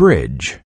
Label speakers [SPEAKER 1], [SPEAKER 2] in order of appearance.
[SPEAKER 1] bridge.